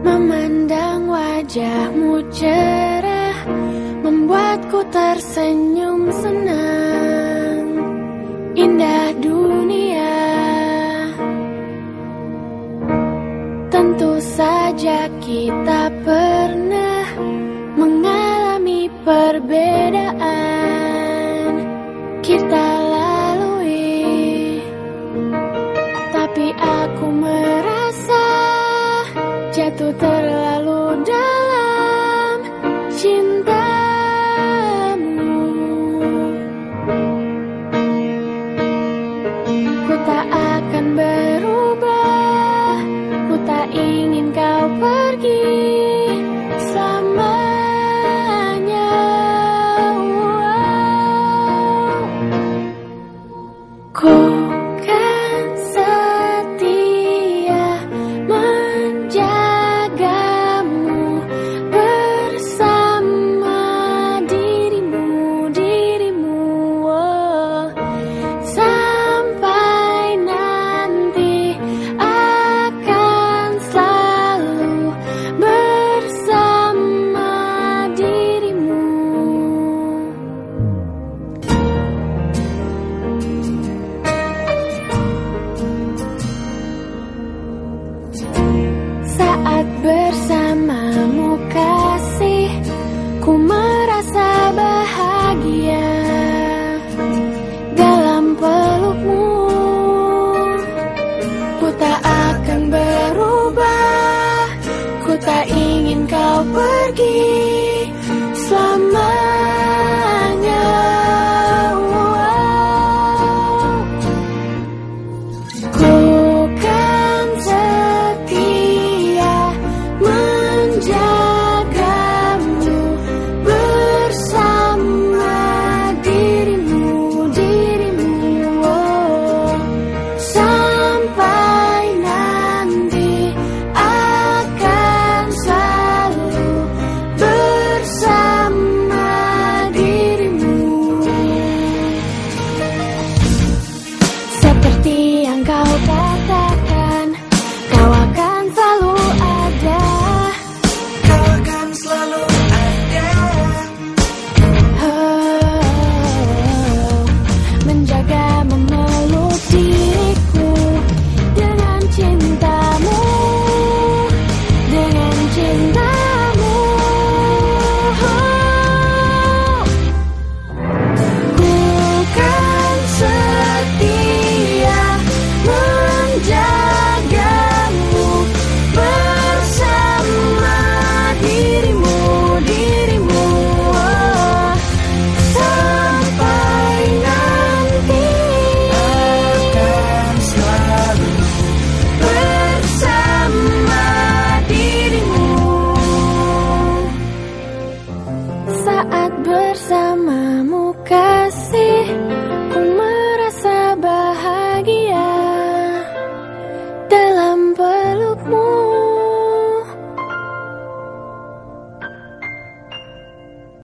Memandang wajahmu cerah Membuatku tersenyum senang. Indah dunia. Tentu saja kita pernah Mengalami perbedaan. Kita kau pergi kasih Ku merasa bahagia Dalam pelukmu.